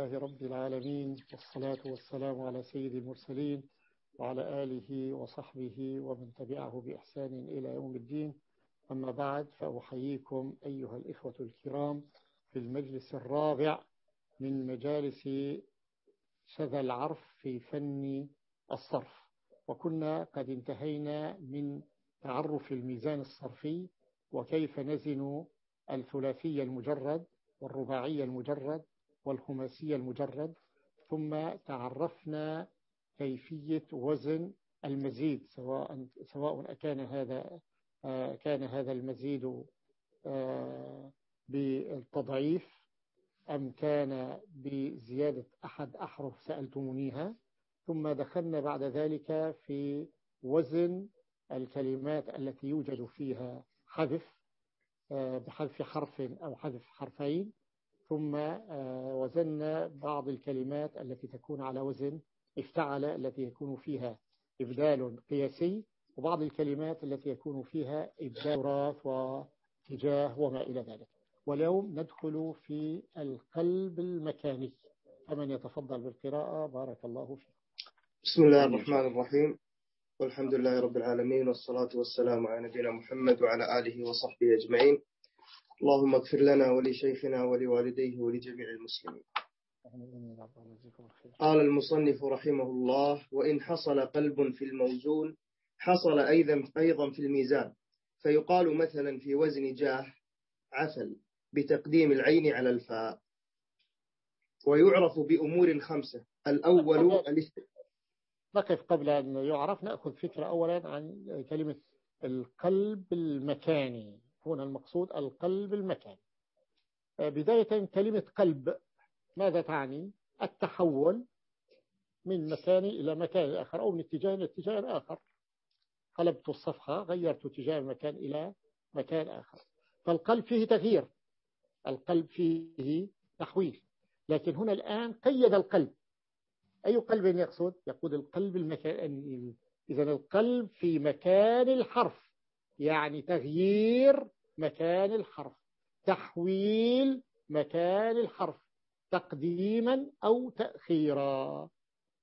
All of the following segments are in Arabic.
لله رب العالمين والصلاة والسلام على سيد المرسلين وعلى آله وصحبه ومن تبعه بإحسان إلى يوم الدين. أما بعد فأحييكم أيها الإخوة الكرام في المجلس الرابع من مجالس شذا العرف في فن الصرف. وكنا قد انتهينا من تعرف الميزان الصرفي وكيف نزن الثلاثي المجرد والرباعي المجرد والخماسي المجرد ثم تعرفنا كيفية وزن المزيد سواء سواء كان هذا كان هذا المزيد بالتضعيف أم كان بزيادة أحد أحرف سألتمونيها. ثم دخلنا بعد ذلك في وزن الكلمات التي يوجد فيها حذف بحذف حرف أو حذف حرفين. ثم وزنا بعض الكلمات التي تكون على وزن افتعل التي يكون فيها إبدال قياسي وبعض الكلمات التي يكون فيها إبدال راث واتجاه وما إلى ذلك. واليوم ندخل في القلب المكاني. فمن يتفضل بالقراءة بارك الله فيك. بسم الله الرحمن الرحيم. والحمد لله رب العالمين والصلاة والسلام على نبينا محمد وعلى آله وصحبه أجمعين. اللهم اغفر لنا ولشيخنا ولوالديه ولجميع المسلمين. قال المصنف رحمه الله وإن حصل قلب في الموزون حصل أيضا أيضا في الميزان. فيقال مثلا في وزن جاه عسل بتقديم العين على الفاء. ويعرف بأمور خمسة الأول نقف قبل أن يعرف؟ نأخذ فكرة أولا عن كلمة القلب المكاني. هنا المقصود القلب المكاني بداية كلمة قلب ماذا تعني؟ التحول من مكان إلى مكان آخر أو من اتجاه إلى اتجاه آخر. قلبت الصفحة غيرت اتجاه المكان إلى مكان آخر. فالقلب فيه تغيير. القلب فيه تحويل. لكن هنا الآن قيد القلب. أي قلب يقصد؟ يقول القلب المكان. إذا القلب في مكان الحرف. يعني تغيير مكان الحرف تحويل مكان الحرف تقديما أو تأخيرا.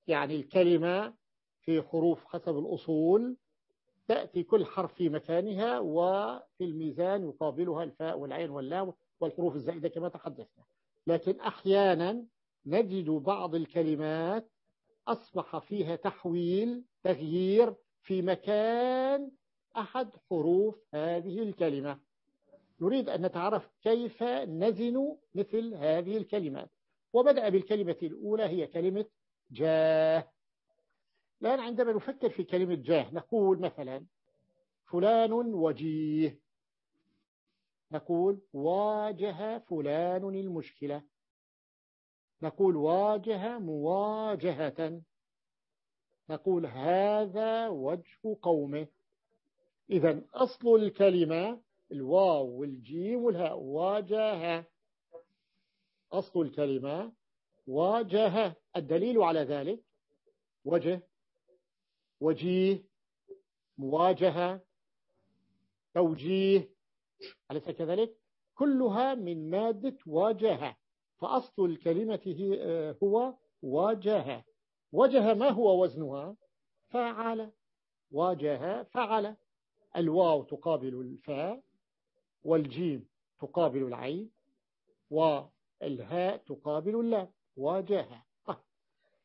يعني الكلمة في حروف حسب الأصول تأتي كل حرف في مكانها وفي الميزان يقابلها الفاء والعين واللام والحروف الزائدة كما تحدثنا. لكن أحيانا نجد بعض الكلمات أصبح فيها تحويل تغيير في مكان أحد حروف هذه الكلمة. نريد أن نتعرف كيف نزن مثل هذه الكلمات. وبدأ بالكلمة الأولى هي كلمة جاه. الآن عندما نفكر في كلمة جاه نقول مثلا فلان وجيه. نقول واجه فلان المشكلة. نقول واجه مواجهة. نقول هذا وجه قومه. إذا أصل الكلمة الواو والجيم والهاء واجه أصل الكلمة واجه الدليل على ذلك وجه وجيه مواجهة توجيه. أليس كذلك؟ كلها من مادة واجهة. فأصل الكلمة هو واجهة. وجه ما هو وزنها؟ فعل. واجه فعل. الواو تقابل الفاء والجيم تقابل العين والهاء تقابل اللام. واجه طيب.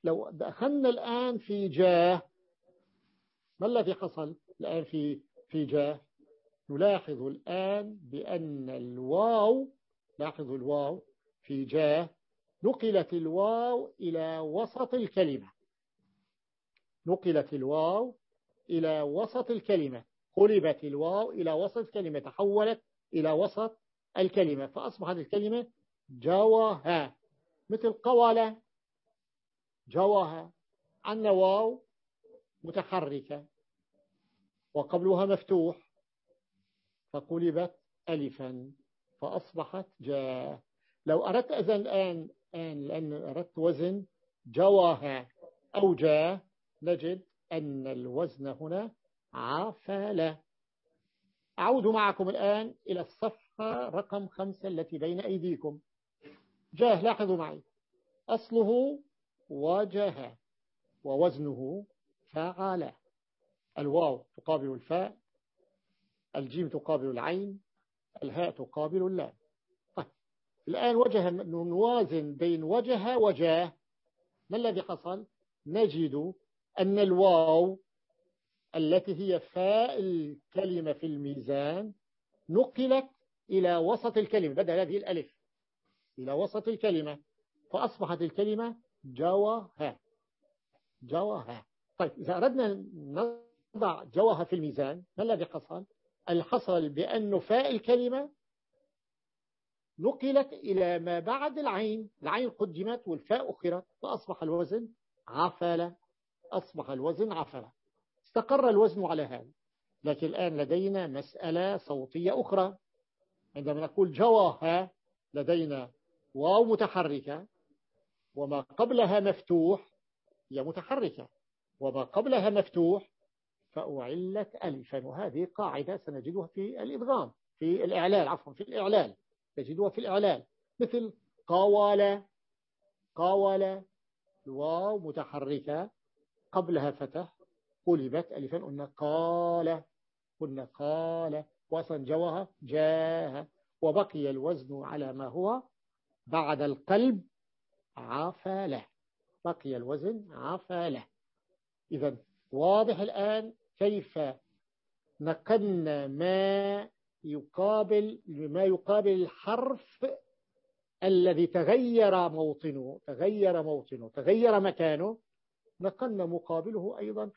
لو دخلنا الآن في جاه ما الذي حصل الآن في في جاه؟ نلاحظ الآن بأن الواو لاحظوا الواو في جاه نقلت الواو إلى وسط الكلمة. نقلت الواو إلى وسط الكلمة. قلبت الواو إلى وسط الكلمة تحولت إلى وسط الكلمة فأصبحت الكلمة جواها. مثل قوالة جواها عن واو متحركة وقبلها مفتوح فقلبت ألفا فأصبحت جاء لو أردت أذن الآن الآن لأن أردت وزن جواها أو جاء نجد أن الوزن هنا عفل. أعود معكم الآن إلى الصفحة رقم خمسة التي بين أيديكم. جاه لاحظوا معي. أصله وجه ووزنه فعل الواو تقابل الفاء الجيم تقابل العين الهاء تقابل اللام. طيب الآن وجه نوازن بين وجه وجاه. ما الذي حصل؟ نجد أن الواو التي هي فاء الكلمة في الميزان نقلت إلى وسط الكلمة بدل هذه الألف إلى وسط الكلمة فأصبحت الكلمة جواها. جواها. طيب إذا أردنا نضع جواها في الميزان ما الذي حصل؟ الحصل بأن فاء الكلمة نقلت إلى ما بعد العين. العين قدمت والفاء أخرت فأصبح الوزن عفل. أصبح الوزن عفل. استقر الوزن على هذا. لكن الآن لدينا مسألة صوتية أخرى. عندما نقول جواها لدينا واو متحركة وما قبلها مفتوح هي متحركة. وما قبلها مفتوح فأعلت ألفا وهذه قاعدة سنجدها في الإدغام في الإعلال عفوا في الإعلال. تجدها في الإعلال. مثل قاول قاول الواو متحركة قبلها فتح قلبت ألفا قلنا قال قلنا قال وأصلا جوها جاه وبقي الوزن على ما هو بعد القلب عفله بقي الوزن عفله إذا واضح الآن كيف نقلنا ما يقابل ما يقابل الحرف الذي تغير موطنه تغير موطنه تغير مكانه. نقلنا مقابله أيضا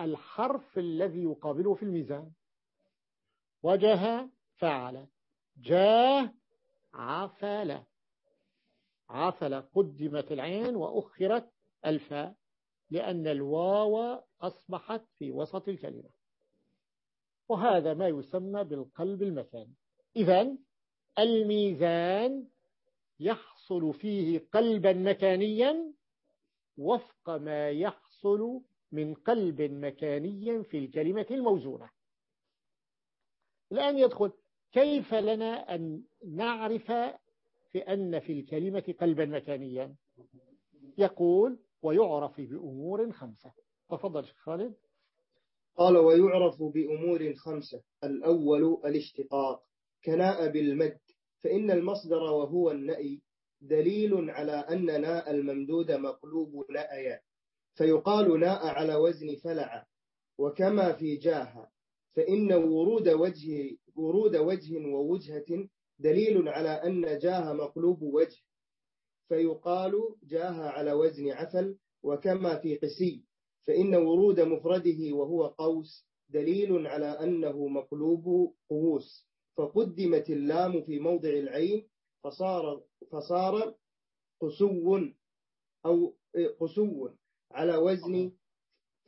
الحرف الذي يقابله في الميزان. وجه فعل. جاه عفل. عفل قدمت العين وأخرت الفاء لأن الواو أصبحت في وسط الكلمة. وهذا ما يسمى بالقلب المكاني إذا الميزان يحصل فيه قلبا مكانيا وفق ما يحصل من قلب مكاني في الكلمة الموزونة. الآن يدخل كيف لنا أن نعرف في أن في الكلمة قلبا مكانيا؟ يقول ويعرف بأمور خمسة. تفضل شيخ خالد. قال ويعرف بأمور خمسة. الأول الاشتقاق كناء بالمد. فإن المصدر وهو النأي دليل على أن ناء الممدود مقلوب نأيا. فيقال ناء على وزن فلع وكما في جاه فإن ورود وجه ورود وجه ووجهة دليل على أن جاه مقلوب وجه فيقال جاه على وزن عفل وكما في قسي فإن ورود مفرده وهو قوس دليل على أنه مقلوب قوس فقدمت اللام في موضع العين فصار فصار قسو أو قسو. على وزن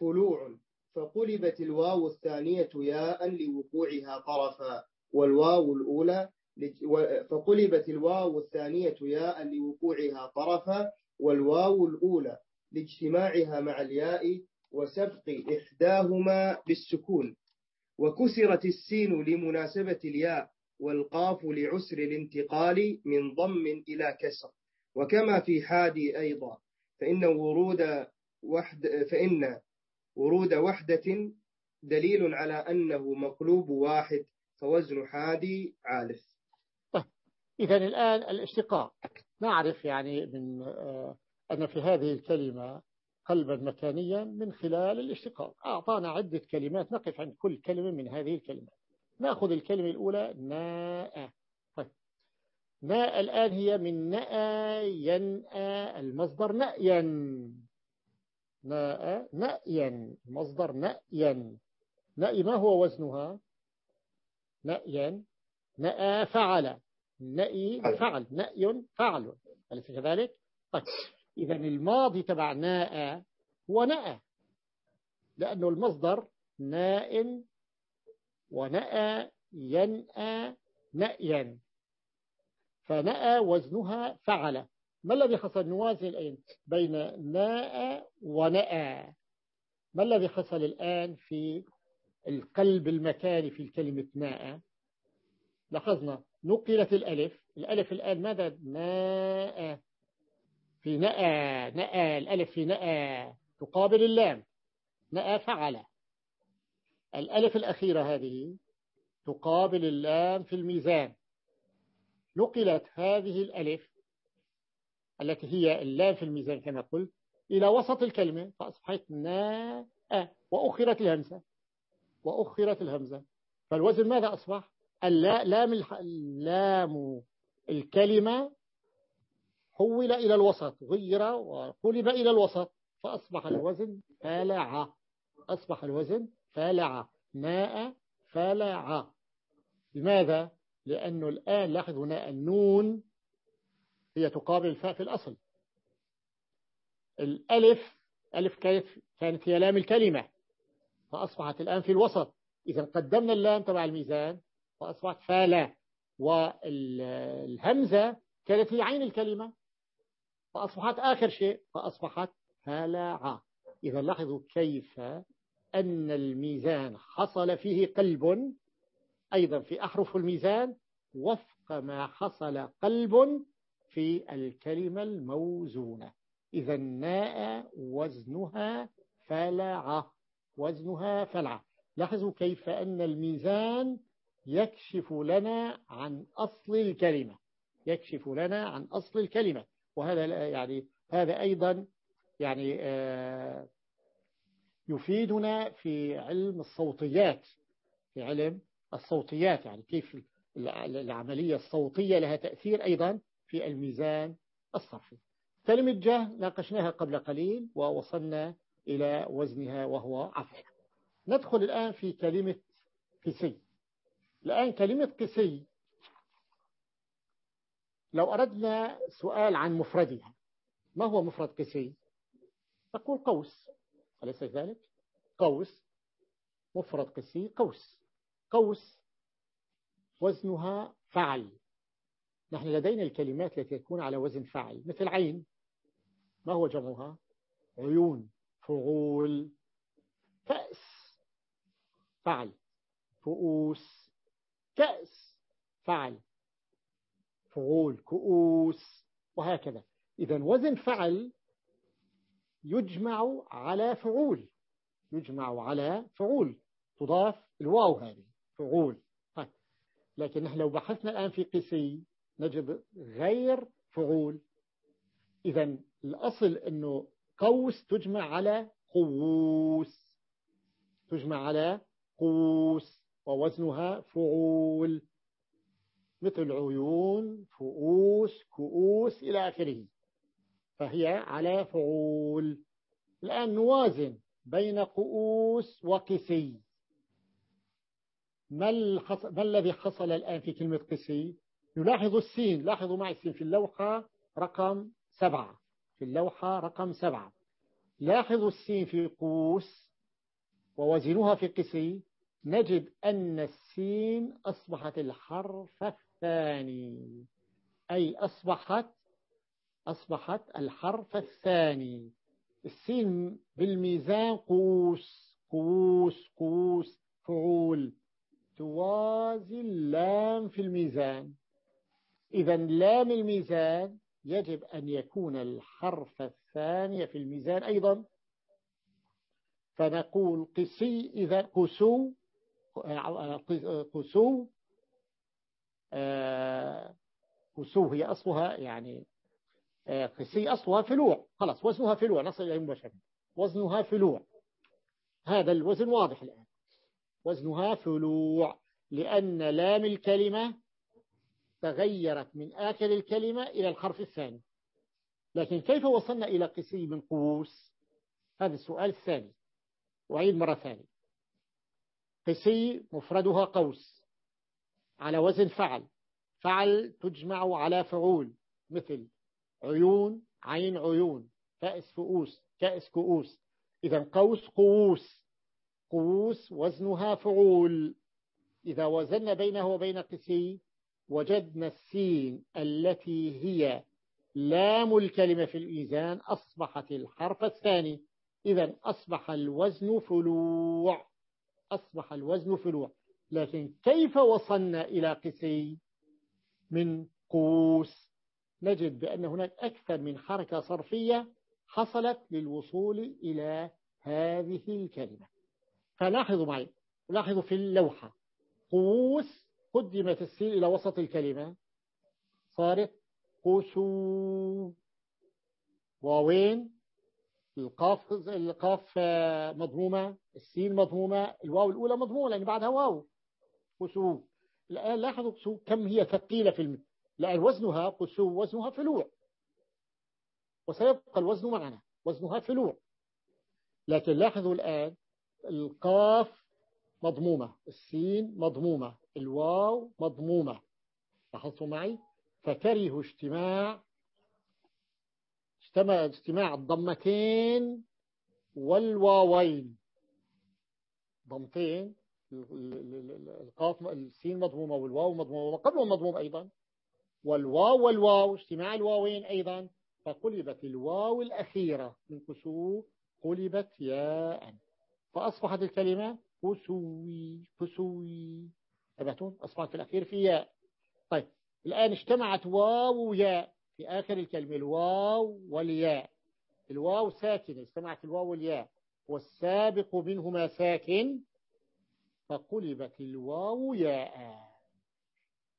فلوع فقلبت الواو الثانية ياء لوقوعها طرفا والواو الأولى فقلبت الواو الثانية ياء لوقوعها طرفا والواو الأولى لاجتماعها مع الياء وسبق إحداهما بالسكون. وكسرت السين لمناسبة الياء والقاف لعسر الانتقال من ضم إلى كسر. وكما في حادي أيضا فإن ورود وحد فإن ورود وحدة دليل على أنه مقلوب واحد فوزن حادي عالف. طيب إذا الآن الاشتقاق. نعرف يعني من آه، أن في هذه الكلمة قلبا مكانيا من خلال الاشتقاق. أعطانا عدة كلمات نقف عند كل كلمة من هذه الكلمات. نأخذ الكلمة الأولى ناء. طيب ناء الآن هي من نأى ينأى المصدر نأيا. ناء نأيا مصدر نأيا. نأي ما هو وزنها؟ نأيا. نأى فعل. نأي فعل. نأي فعل. أليس كذلك؟ طيب. إذا الماضي تبع ناء هو نأى لأنه المصدر ناء ونأى ينأى نأيا. فنأى وزنها فعل. ما الذي حصل نوازن الآن بين ناء ونأى؟ ما الذي حصل الآن في القلب المكاني في الكلمة ناء؟ لاحظنا نقلت الألف. الألف الآن ماذا؟ ناء. في نأى نأى. الألف في نأى. تقابل اللام. نأى فعل. الألف الأخيرة هذه تقابل اللام في الميزان. نقلت هذه الألف التي هي اللام في الميزان كما قلت إلى وسط الكلمة فأصبحت ناء وأخرت الهمزة. وأخرت الهمزة. فالوزن ماذا أصبح؟ اللام اللام الكلمة حول إلى الوسط غير وقلب إلى الوسط فأصبح الوزن فلع. أصبح الوزن فلع. ماء فلع. لماذا؟ لأنه الآن لاحظوا هنا النون هي تقابل الفاء في الأصل. الألف ألف كانت هي لام الكلمة. فأصبحت الآن في الوسط. إذا قدمنا اللام تبع الميزان فأصبحت فالا والهمزة كانت هي عين الكلمة. فأصبحت آخر شيء فأصبحت فلع إذا لاحظوا كيف أن الميزان حصل فيه قلب. أيضا في أحرف الميزان وفق ما حصل قلب في الكلمة الموزونة. إذا الناء وزنها فلع وزنها فلع. لاحظوا كيف أن الميزان يكشف لنا عن أصل الكلمة. يكشف لنا عن أصل الكلمة. وهذا يعني هذا أيضا يعني آه، يفيدنا في علم الصوتيات في علم الصوتيات. يعني كيف العملية الصوتية لها تأثير أيضا في الميزان الصرفي. كلمة جه ناقشناها قبل قليل ووصلنا إلى وزنها وهو عفو. ندخل الآن في كلمة قسي الآن كلمة قسي لو أردنا سؤال عن مفردها ما هو مفرد قسي تقول قوس. أليس ذلك؟ قوس. مفرد قسي قوس. قوس. وزنها فعل. نحن لدينا الكلمات التي تكون على وزن فعل مثل عين. ما هو جمعها؟ عيون فعول كأس فعل فؤوس كأس فعل فعول كؤوس وهكذا. إذا وزن فعل يجمع على فعول. يجمع على فعول. تضاف الواو هذه فعول. طيب. لكن نحن لو بحثنا الآن في قسي نجد غير فعول. إذا الأصل أنه قوس تجمع على قوس. تجمع على قوس ووزنها فعول. مثل عيون فؤوس كؤوس إلى آخره. فهي على فعول. الآن نوازن بين قؤوس وقسي. ما, ما الذي حصل الآن في كلمة قسي؟ نلاحظ السين لاحظوا معي السين في اللوحة رقم سبعة. في اللوحة رقم سبعة. لاحظوا السين في قوس ووزنها في قسي. نجد أن السين أصبحت الحرف الثاني. أي أصبحت أصبحت الحرف الثاني. السين بالميزان قوس قوس قوس فعول. توازي اللام في الميزان. إذا لام الميزان يجب أن يكون الحرف الثاني في الميزان أيضا. فنقول قسي إذا قسو قسو قسو هي أصلها يعني قسي أصلها فلوع. خلاص وزنها فلوع نصل إلى مباشرة. وزنها فلوع. هذا الوزن واضح الآن. وزنها فلوع لأن لام الكلمة تغيرت من آخر الكلمة إلى الحرف الثاني. لكن كيف وصلنا إلى قسي من قوس؟ هذا السؤال الثاني. وعيد مرة ثانية. قسي مفردها قوس. على وزن فعل. فعل تجمع على فعول. مثل عيون عين عيون. كأس فؤوس كأس كؤوس. إذا قوس قوس قوس وزنها فعول. إذا وزن بينه وبين قسي وجدنا السين التي هي لام الكلمة في الميزان أصبحت الحرف الثاني. إذا أصبح الوزن فلوع أصبح الوزن فلوع. لكن كيف وصلنا إلى قسي؟ من قوس. نجد بأن هناك أكثر من حركة صرفية حصلت للوصول إلى هذه الكلمة. فلاحظوا معي لاحظوا في اللوحة. قوس قدمت السين إلى وسط الكلمة. صارت قوسو. واوين. القاف القاف مضمومة. السين مضمومة. الواو الأولى مضمومة لأن بعدها واو. قسو الآن لاحظوا قسو كم هي ثقيلة في الم... لأن وزنها قسو وزنها فلوع. وسيبقى الوزن معنا. وزنها فلوع. لكن لاحظوا الآن القاف مضمومة. السين مضمومة. الواو مضمومة. لاحظتوا معي؟ فكرهوا اجتماع اجتمع اجتماع الضمتين والواوين. ضمتين القاف السين مضمومة والواو مضمومة وقبل مضموم أيضا. والواو والواو اجتماع الواوين أيضا. فقلبت الواو الأخيرة. من كسو قلبت ياء. فأصبحت الكلمة كسوي كسوي. تبعتون أصبحت في الأخير في ياء. طيب الآن اجتمعت واو وياء في آخر الكلمة الواو والياء. الواو ساكنة اجتمعت الواو والياء. والسابق منهما ساكن فقلبت الواو ياء.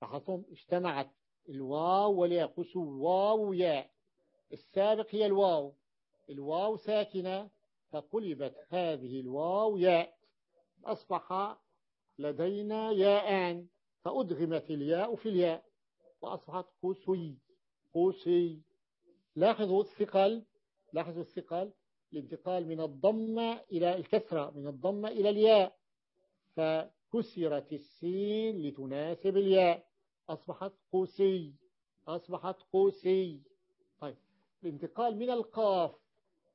لاحظتم؟ اجتمعت الواو والياء. قسو واو ياء. السابق هي الواو. الواو ساكنة فقلبت هذه الواو ياء. أصبح لدينا ياءان فأدغمت الياء في الياء وأصبحت قسي قوسي لاحظوا الثقل لاحظوا الثقل الانتقال من الضمة إلى الكسرة من الضمة إلى الياء. فكسرت السين لتناسب الياء. أصبحت قوسي أصبحت قوسي طيب الانتقال من القاف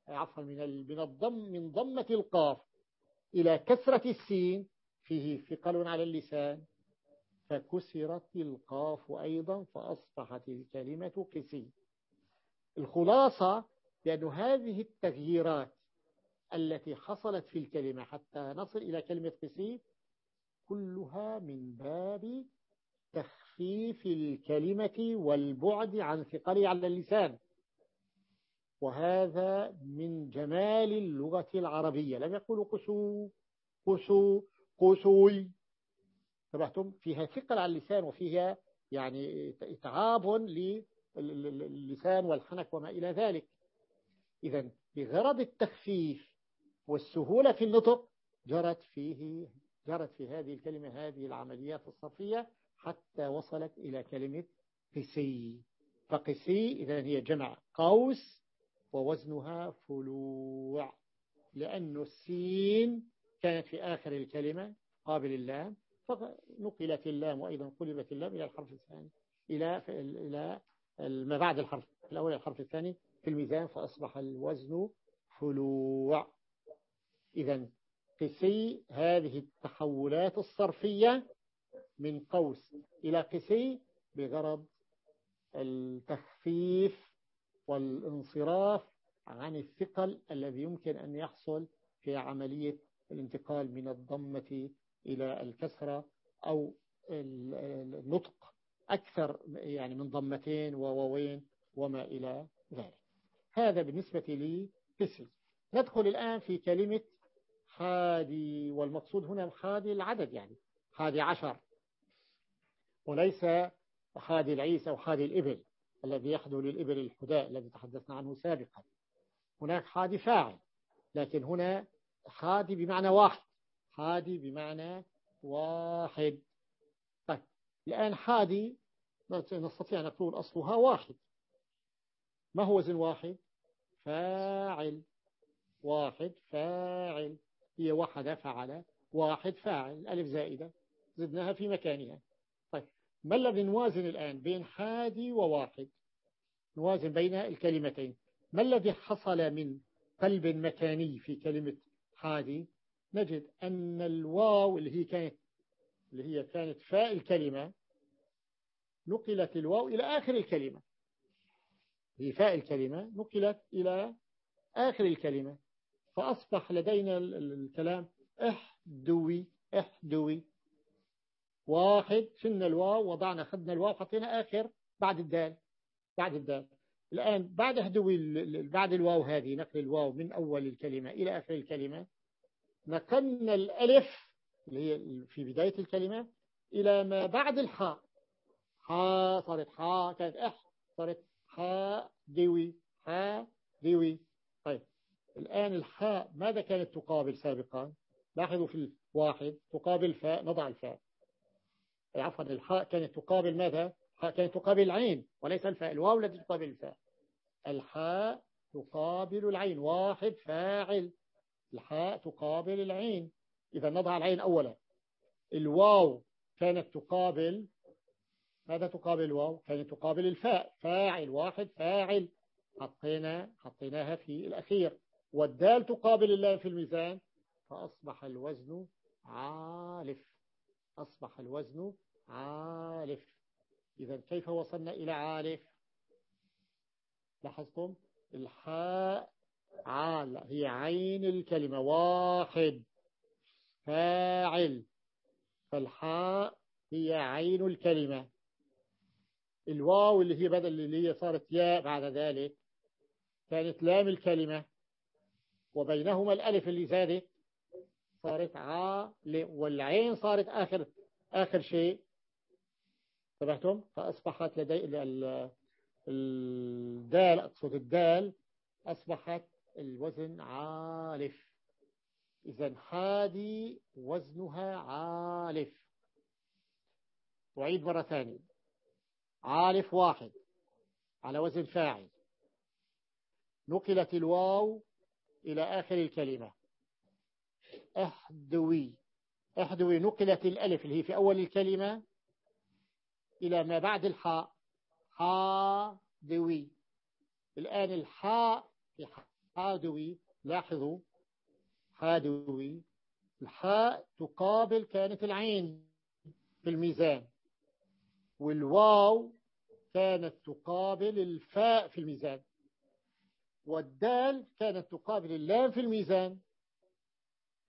عفوا من من الضم من ضمة القاف إلى كسرة السين فيه ثقل على اللسان. فكسرت القاف أيضا فأصبحت الكلمة قسي الخلاصة بأن هذه التغييرات التي حصلت في الكلمة حتى نصل إلى كلمة قسي كلها من باب تخفيف الكلمة والبعد عن ثقلها على اللسان. وهذا من جمال اللغة العربية. لم يقولوا قسو قسو. قسوي تبعتم فيها ثقل على اللسان وفيها يعني إتعاب للسان والحنك وما إلى ذلك. إذا بغرض التخفيف والسهولة في النطق جرت فيه جرت في هذه الكلمة هذه العمليات الصرفية حتى وصلت إلى كلمة قسي. فقسي إذا هي جمع قوس ووزنها فلوع لأن السين كانت في آخر الكلمة قابل اللام فنقلت اللام وأيضا قلبت اللام إلى الحرف الثاني إلى إلى ما بعد الحرف الأول الحرف الثاني في الميزان فأصبح الوزن فلوع. إذا قسي هذه التحولات الصرفية من قوس إلى قسي بغرض التخفيف والانصراف عن الثقل الذي يمكن أن يحصل في عملية الانتقال من الضمة إلى الكسرة أو النطق أكثر يعني من ضمتين وواوين وما إلى ذلك. هذا بالنسبة لي قسم ندخل الآن في كلمة حادي والمقصود هنا حادي العدد يعني حادي عشر. وليس حادي العيس أو حادي الإبل الذي يحدو للإبل الحداء الذي تحدثنا عنه سابقا. هناك حادي فاعل لكن هنا حادي بمعنى واحد. حادي بمعنى واحد. طيب الآن حادي نستطيع أن نقول أصلها واحد. ما هو وزن واحد؟ فاعل. واحد فاعل. هي وحدة فعل واحد فاعل. الألف زائدة. زدناها في مكانها. طيب ما الذي نوازن الآن بين حادي وواحد؟ نوازن بين الكلمتين. ما الذي حصل من قلب مكاني في كلمة حادي نجد أن الواو اللي هي كانت اللي هي كانت فاء الكلمة نقلت الواو إلى آخر الكلمة. هي فاء الكلمة نقلت إلى آخر الكلمة. فأصبح لدينا الكلام احدوي احدوي. واحد شلنا الواو وضعنا خدنا الواو حطينا آخر بعد الدال بعد الدال. الآن بعد هدوي بعد الواو هذه نقل الواو من أول الكلمة إلى آخر الكلمة نقلنا الألف اللي هي في بداية الكلمة إلى ما بعد الحاء. حاء صارت حاء كانت أح صارت حاء دوي حاء دوي طيب الآن الحاء ماذا كانت تقابل سابقا؟ لاحظوا في الواحد تقابل فاء نضع الفاء. عفوا الحاء كانت تقابل ماذا؟ كانت تقابل العين وليس الفاء. الواو التي تقابل الفاء. الحاء تقابل العين. واحد فاعل. الحاء تقابل العين. إذا نضع العين أولا. الواو كانت تقابل. ماذا تقابل الواو؟ كانت تقابل الفاء. فاعل. واحد فاعل. حطينا حطيناها في الأخير. والدال تقابل الله في الميزان. فأصبح الوزن عالف. أصبح الوزن عالف. إذا كيف وصلنا إلى عالف؟ لاحظتم؟ الحاء عال هي عين الكلمة واحد. فاعل. فالحاء هي عين الكلمة. الواو اللي هي بدل اللي هي صارت ياء بعد ذلك كانت لام الكلمة. وبينهما الألف اللي زادت صارت عا والعين صارت آخر آخر شيء. انتبهتم فأصبحت لدي الدال أقصد الدال أصبحت الوزن عالف. إذا هذه وزنها عالف. أعيد مرة ثانية. عالف واحد على وزن فاعل. نقلت الواو إلى آخر الكلمة. احدوي احدوي نقلت الألف اللي هي في أول الكلمة إلى ما بعد الحاء. حادوي الآن الحاء في حادوي لاحظوا. حادوي الحاء تقابل كانت العين في الميزان. والواو كانت تقابل الفاء في الميزان. والدال كانت تقابل اللام في الميزان.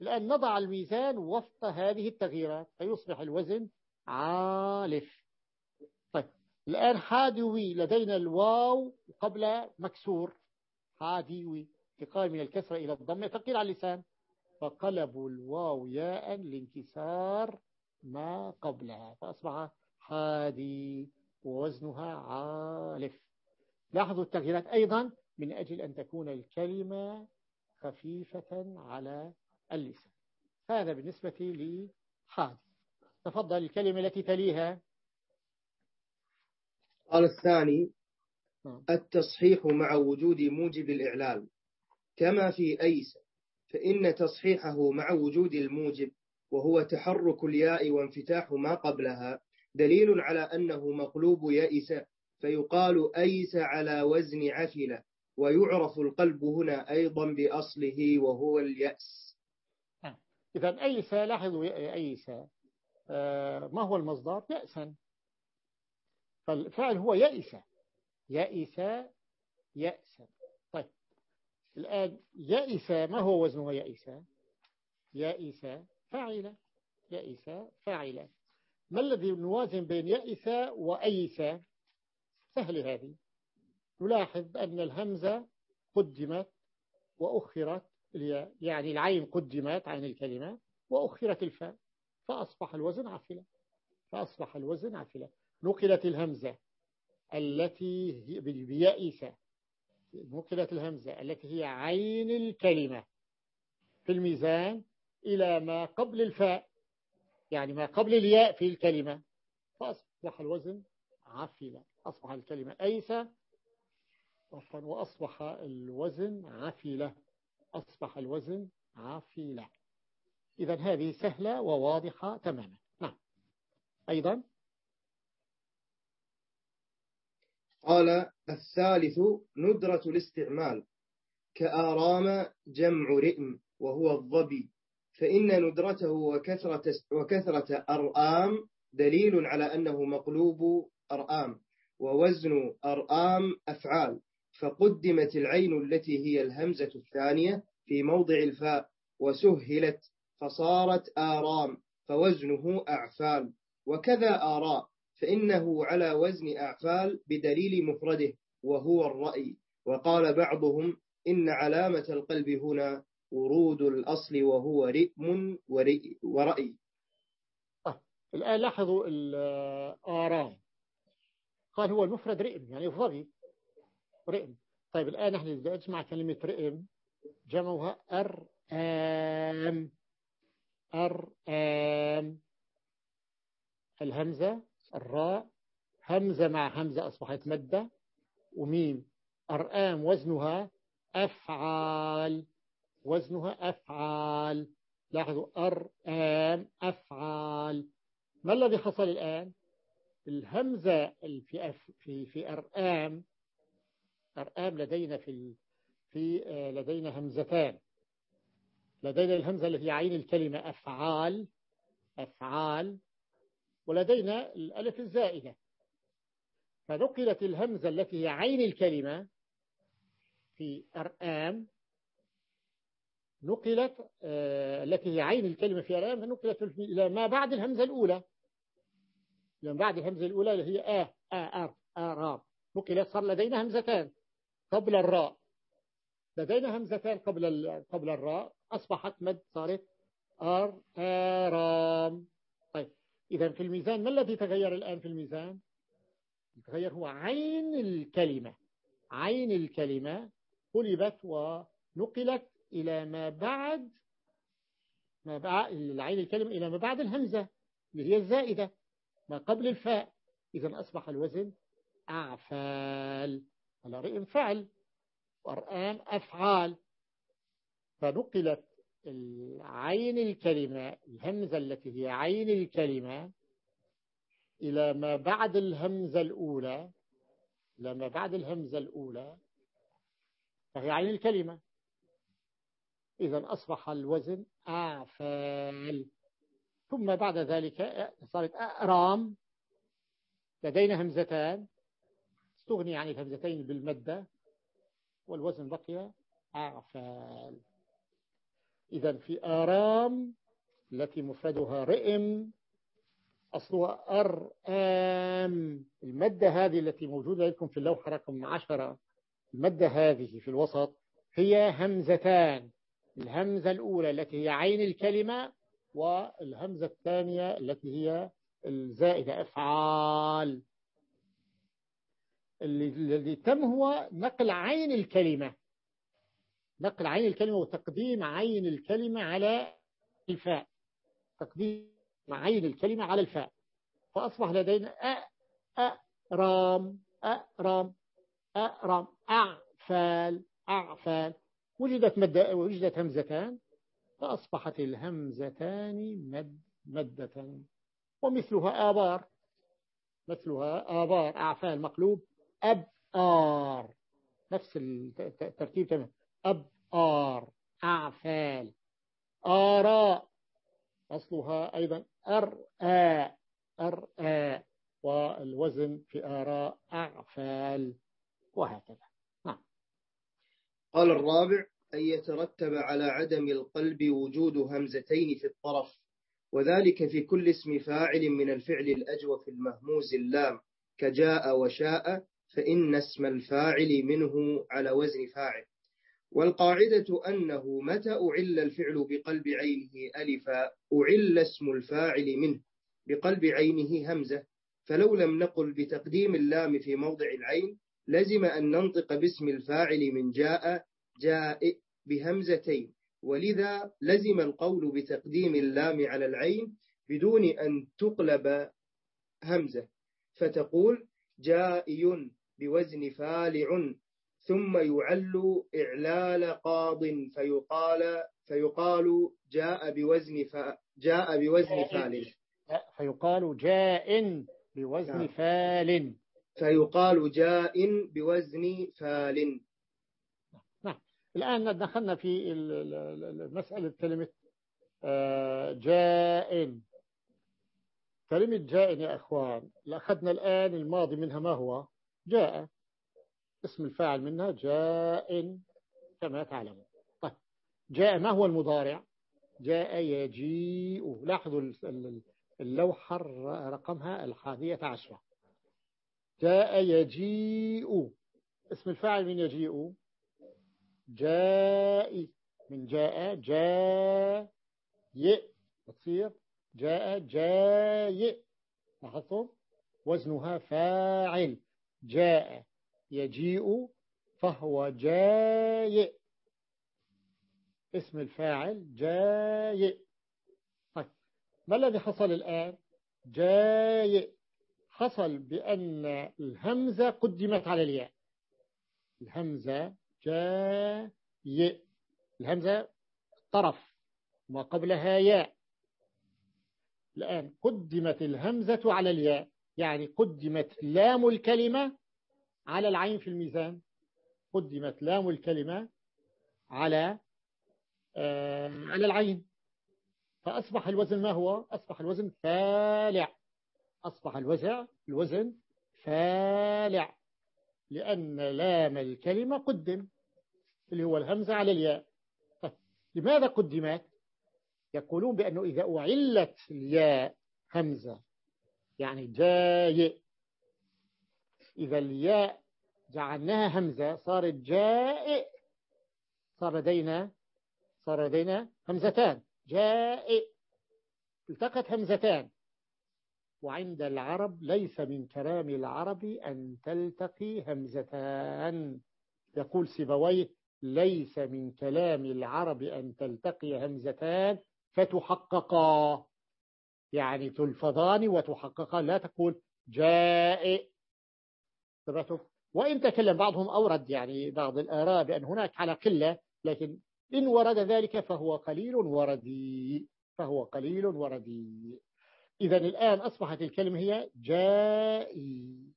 الآن نضع الميزان وفق هذه التغييرات. فيصبح الوزن عالف. طيب الآن حادوي لدينا الواو قبل مكسور. حادوي انتقال من الكسرة إلى الضم ثقيل على اللسان. فقلبوا الواو ياء لانكسار ما قبلها. فأصبح حادي ووزنها عالف. لاحظوا التغييرات أيضا من أجل أن تكون الكلمة خفيفة على اللسان. هذا بالنسبة لحادي تفضل الكلمة التي تليها. قال الثاني نعم. التصحيح مع وجود موجب الإعلال كما في أيس فإن تصحيحه مع وجود الموجب وهو تحرك الياء وانفتاح ما قبلها دليل على أنه مقلوب يائس فيقال أيس على وزن عفلة ويعرف القلب هنا أيضا بأصله وهو اليأس. إذا أيس لاحظوا أيس آه، ما هو المصدر؟ يأسا. فالفعل هو يأس يأس يأسا طيب الآن يأس ما هو وزنه يأس يأس فاعلة يأس فاعلة ما الذي نوازن بين يأس وأيس؟ سهل هذه. نلاحظ أن الهمزة قدمت وأخرت الياء يعني العين قدمت عن الكلمة وأخرت الفاء فأصبح الوزن عفلة فأصبح الوزن عفلة نقلت الهمزة التي بيائسة نقلت الهمزة التي هي عين الكلمة في الميزان إلى ما قبل الفاء يعني ما قبل الياء في الكلمة. فأصبح الوزن عفلة أصبح الكلمة أيسة وأصبح الوزن عفلة أصبح الوزن عفلة إذا هذه سهلة وواضحة تماما. نعم. أيضا قال الثالث ندرة الاستعمال كآرام جمع رئم وهو الظبي فإن ندرته وكثرة, وكثرة أرآم دليل على أنه مقلوب أرآم ووزن أرآم أفعال فقدمت العين التي هي الهمزة الثانية في موضع الفاء وسهلت فصارت آرام فوزنه أعفال وكذا آراء. فإنه على وزن أعفال بدليل مفرده وهو الرأي. وقال بعضهم إن علامة القلب هنا ورود الأصل وهو رئم ورأي. آه. الآن لاحظوا الآرام قال هو المفرد رئم يعني ظبي رئم. طيب الآن نحن إذا أجمع كلمة رئم. جمعها أرآم. أرآم. الهمزة. الراء همزة مع همزة أصبحت مدة وميم أرآم وزنها أفعال وزنها أفعال. لاحظوا أرآم أفعال. ما الذي حصل الآن؟ الهمزة في في في أرآم أرآم لدينا في في آه، لدينا همزتان. لدينا الهمزة التي هي عين الكلمة أفعال أفعال. ولدينا الألف الزائدة. فنقلت الهمزة التي هي عين الكلمة في أرآم نقلت آه التي هي عين الكلمة في أرآم نقلت إلى ما بعد الهمزة الأولى. لما بعد الهمزة الأولى اللي هي آه آه آر آرام نقلت صار لدينا همزتان قبل الراء. لدينا همزتان قبل قبل الراء. أصبحت مد صارت آر آرام إذا في الميزان ما الذي تغير الآن في الميزان؟ تغير هو عين الكلمة. عين الكلمة قلبت ونقلت إلى ما بعد ما بعد العين الكلمة إلى ما بعد الهمزة اللي هي الزائدة ما قبل الفاء. إذا أصبح الوزن أعفال. على رئم فعل. وأرآم أفعال. فنقلت العين الكلمة الهمزة التي هي عين الكلمة إلى ما بعد الهمزة الأولى إلى ما بعد الهمزة الأولى فهي عين الكلمة. إذا أصبح الوزن أعفال ثم بعد ذلك صارت أرام لدينا همزتان. استغني عن الهمزتين بالمدة والوزن بقي أعفال إذا في آرام التي مفردها رئم أصلها أرآم. المادة هذه التي موجودة لكم في اللوحة رقم عشرة المادة هذه في الوسط هي همزتان. الهمزة الأولى التي هي عين الكلمة والهمزة الثانية التي هي الزائدة أفعال. الذي تم هو نقل عين الكلمة. نقل عين الكلمة وتقديم عين الكلمة على الفاء. تقديم عين الكلمة على الفاء. فأصبح لدينا أ أ رام أ رام أ رام. أعفال أعفال. وجدت مد وجدت همزتان. فأصبحت الهمزتان مد مدة ومثلها آبار. مثلها آبار. أعفال مقلوب. أب آر نفس الترتيب تمام. أب آر أعفال آراء أصلها أيضا أرآ أرآ والوزن في آراء أعفال وهكذا. نعم. قال الرابع أن يترتب على عدم القلب وجود همزتين في الطرف وذلك في كل اسم فاعل من الفعل الأجوف المهموز اللام كجاء وشاء فإن اسم الفاعل منه على وزن فاعل. والقاعدة أنه متى أعل الفعل بقلب عينه ألفا أعل اسم الفاعل منه بقلب عينه همزة فلو لم نقل بتقديم اللام في موضع العين لزم أن ننطق باسم الفاعل من جاء جاء بهمزتين. ولذا لزم القول بتقديم اللام على العين بدون أن تقلب همزة. فتقول جائي بوزن فالع ثم يعل إعلال قاض فيقال فيقال جاء بوزن ف جاء بوزن فال فيقال جاء بوزن نعم. فال فيقال جاء بوزن فال نعم. الآن دخلنا في مسألة كلمة آه، جاء كلمة جاء يا أخوان أخذنا الآن الماضي منها ما هو؟ جاء. اسم الفاعل منها جاء كما تعلمون. طيب جاء ما هو المضارع؟ جاء يجيء. لاحظوا اللوحة رقمها الحادية عشرة. جاء يجيء. اسم الفاعل من يجيء؟ جاء. من جاء جاء. تصير جاء جاء. لاحظتم وزنها فاعل. جاء. يجيء فهو جاء اسم الفاعل جاء طيب ما الذي حصل الآن؟ جاء حصل بأن الهمزة قدمت على الياء. الهمزة جاء الهمزة طرف ما قبلها ياء. الآن قدمت الهمزة على الياء يعني قدمت لام الكلمة على العين في الميزان قدمت لام الكلمة على آه على العين. فأصبح الوزن ما هو؟ أصبح الوزن فالع. أصبح الوزع الوزن فالع. لأن لام الكلمة قدم اللي هو الهمزة على الياء. طيب لماذا قدمت؟ يقولون بأنه إذا أعلت الياء همزة يعني جاي إذا الياء جعلناها همزة صارت جائع صار لدينا صار لدينا همزتان. جائع التقت همزتان. وعند العرب ليس من كلام العرب أن تلتقي همزتان. يقول سيبويه ليس من كلام العرب أن تلتقي همزتان. فتحققا. يعني تلفظان وتحققا. لا تقول جاء وإن تكلم بعضهم أورد يعني بعض الآراء بأن هناك على قلة لكن إن ورد ذلك فهو قليل وردي فهو قليل وردي. إذا الآن أصبحت الكلمة هي جائي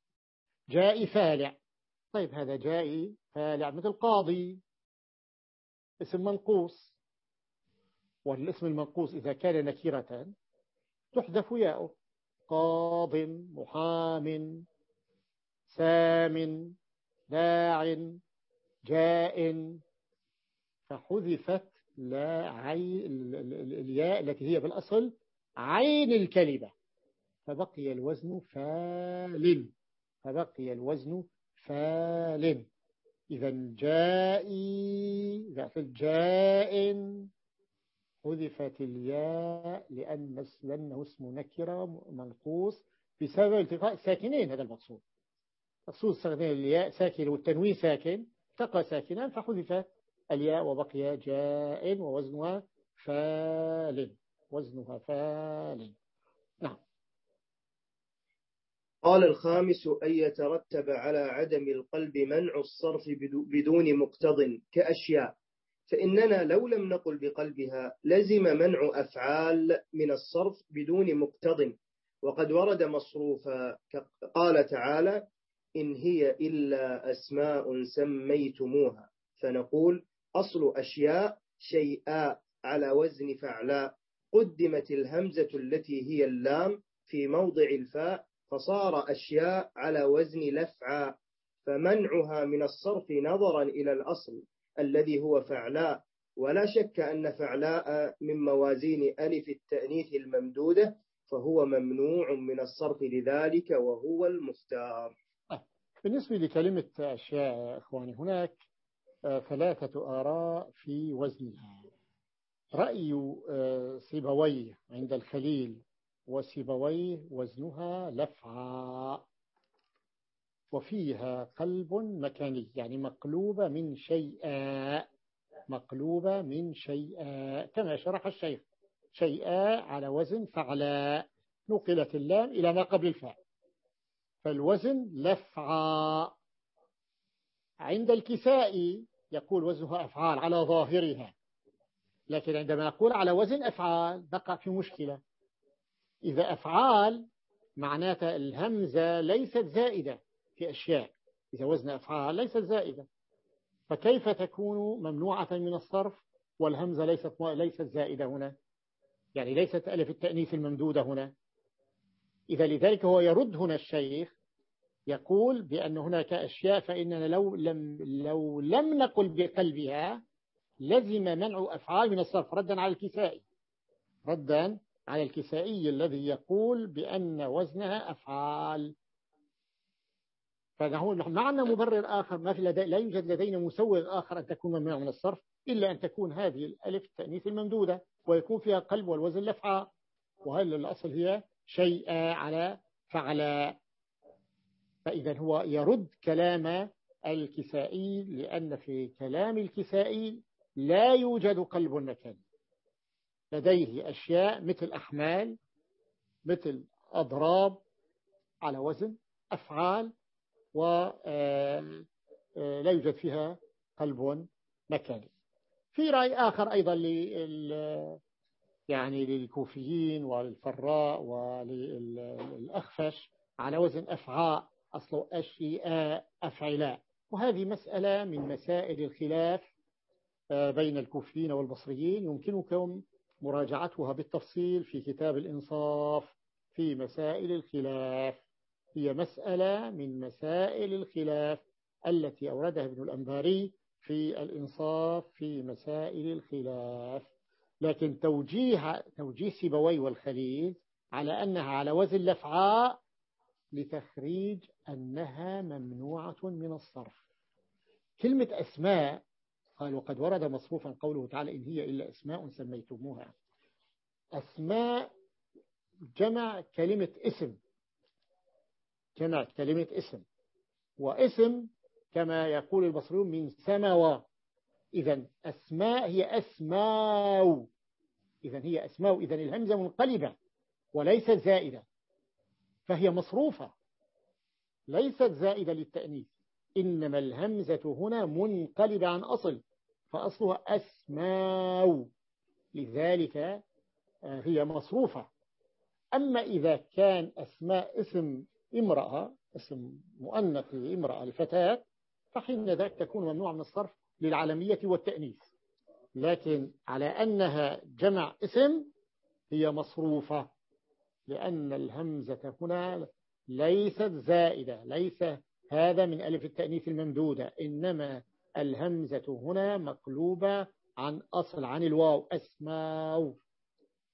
جائي فالع. طيب هذا جائي فالع مثل قاضي. اسم منقوص. والاسم المنقوص إذا كان نكرة تحذف ياؤه. قاض محام. سام داع جاء فحذفت لا عي الياء التي هي بالأصل عين الكلمة. فبقي الوزن فال. فبقي الوزن فال. إذا جائي جاء حذفت الياء لأن لأنه اسم نكرة منقوص بسبب التقاء ساكنين هذا المقصود. مقصود استخدام الياء ساكن والتنوين ساكن التقى ساكنا فحذفت الياء وبقي جاء ووزنها فال وزنها فال. نعم. قال الخامس أن يترتب على عدم القلب منع الصرف بدون مقتض كأشياء. فإننا لو لم نقل بقلبها لزم منع أفعال من الصرف بدون مقتض. وقد ورد مصروفا قال تعالى إن هي إلا أسماء سميتموها. فنقول أصل أشياء شيئا على وزن فعلاء قدمت الهمزة التي هي اللام في موضع الفاء فصار أشياء على وزن لفعا. فمنعها من الصرف نظرا إلى الأصل الذي هو فعلاء ولا شك أن فعلاء من موازين ألف التأنيث الممدودة فهو ممنوع من الصرف لذلك وهو المختار. بالنسبة لكلمة أشياء إخواني هناك آه، ثلاثة آراء في وزنها. رأي آه، سيبويه عند الخليل وسيبويه وزنها لفعى وفيها قلب مكاني يعني مقلوبة من شيئا مقلوبة من شيئا. كما شرح الشيخ شيئا على وزن فعلا. نقلت اللام إلى ما قبل الفاء. فالوزن لفعى عند الكساء يقول وزنها أفعال على ظاهرها لكن عندما نقول على وزن أفعال بقى في مشكلة. إذا أفعال معناتها الهمزة ليست زائدة في أشياء. إذا وزن أفعال ليست زائدة. فكيف تكون ممنوعة من الصرف والهمزة ليست ليست زائدة هنا؟ يعني ليست ألف التأنيث الممدودة هنا. إذا لذلك هو يرد هنا الشيخ يقول بأن هناك أشياء فإننا لو لم, لو لم نقل بقلبها لزم منع أفعال من الصرف ردا على الكسائي. ردا على الكسائي الذي يقول بأن وزنها أفعال. فنحن ما عندنا مبرر آخر ما في لدي لا يوجد لدينا مسوغ آخر أن تكون ممنوع من الصرف إلا أن تكون هذه الألف التأنيث الممدودة ويكون فيها قلب والوزن لفعة وهل الأصل هي شيء على فعل. فإذا هو يرد كلام الكسائي لأن في كلام الكسائي لا يوجد قلب مكاني لديه أشياء مثل أحمال مثل أضراب على وزن أفعال ولا آه، يوجد فيها قلب مكاني في رأي آخر أيضا يعني للكوفيين وللفراء وللأخفش على وزن أفعاء أصله أشياء أفعلاء. وهذه مسألة من مسائل الخلاف آه، بين الكوفيين والبصريين يمكنكم مراجعتها بالتفصيل في كتاب الإنصاف في مسائل الخلاف. هي مسألة من مسائل الخلاف التي أوردها ابن الأنباري في الإنصاف في مسائل الخلاف. لكن توجيه توجيه سيبوي والخليل على أنها على وزن الأفعاء لتخريج أنها ممنوعة من الصرف. كلمة أسماء قال وقد ورد مصروفا قوله تعالى إن هي إلا أسماء سميتموها. أسماء جمع كلمة اسم جمع كلمة اسم واسم كما يقول البصريون من سموا إذا أسماء هي أسماء. إذا هي أسماء إذا الهمزة منقلبة وليست زائدة فهي مصروفة ليست زائدة للتأنيث. إنما الهمزة هنا منقلبة عن أصل فأصلها أسماء لذلك آه، هي مصروفة. أما إذا كان أسماء اسم امرأة اسم مؤنث امرأة الفتاة فحين ذاك تكون ممنوعة من الصرف للعالمية والتأنيث. لكن على أنها جمع اسم هي مصروفة لأن الهمزة هنا ليست زائدة ليس هذا من ألف التأنيث الممدودة إنما الهمزة هنا مقلوبة عن أصل عن الواو أسماء.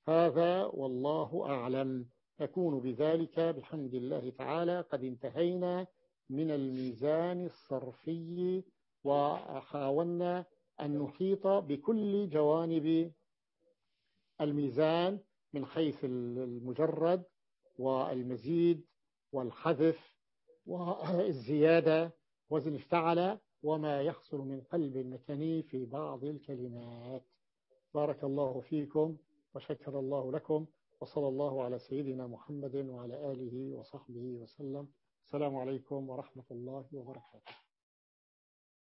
هذا والله أعلم. نكون بذلك بحمد الله تعالى. قد انتهينا من الميزان الصرفي وحاولنا أن نحيط بكل جوانب الميزان من حيث المجرد والمزيد والحذف والزيادة وزن افتعل وما يحصل من قلب المكاني في بعض الكلمات. بارك الله فيكم وشكر الله لكم وصلى الله على سيدنا محمد وعلى آله وصحبه وسلم. السلام عليكم ورحمة الله وبركاته.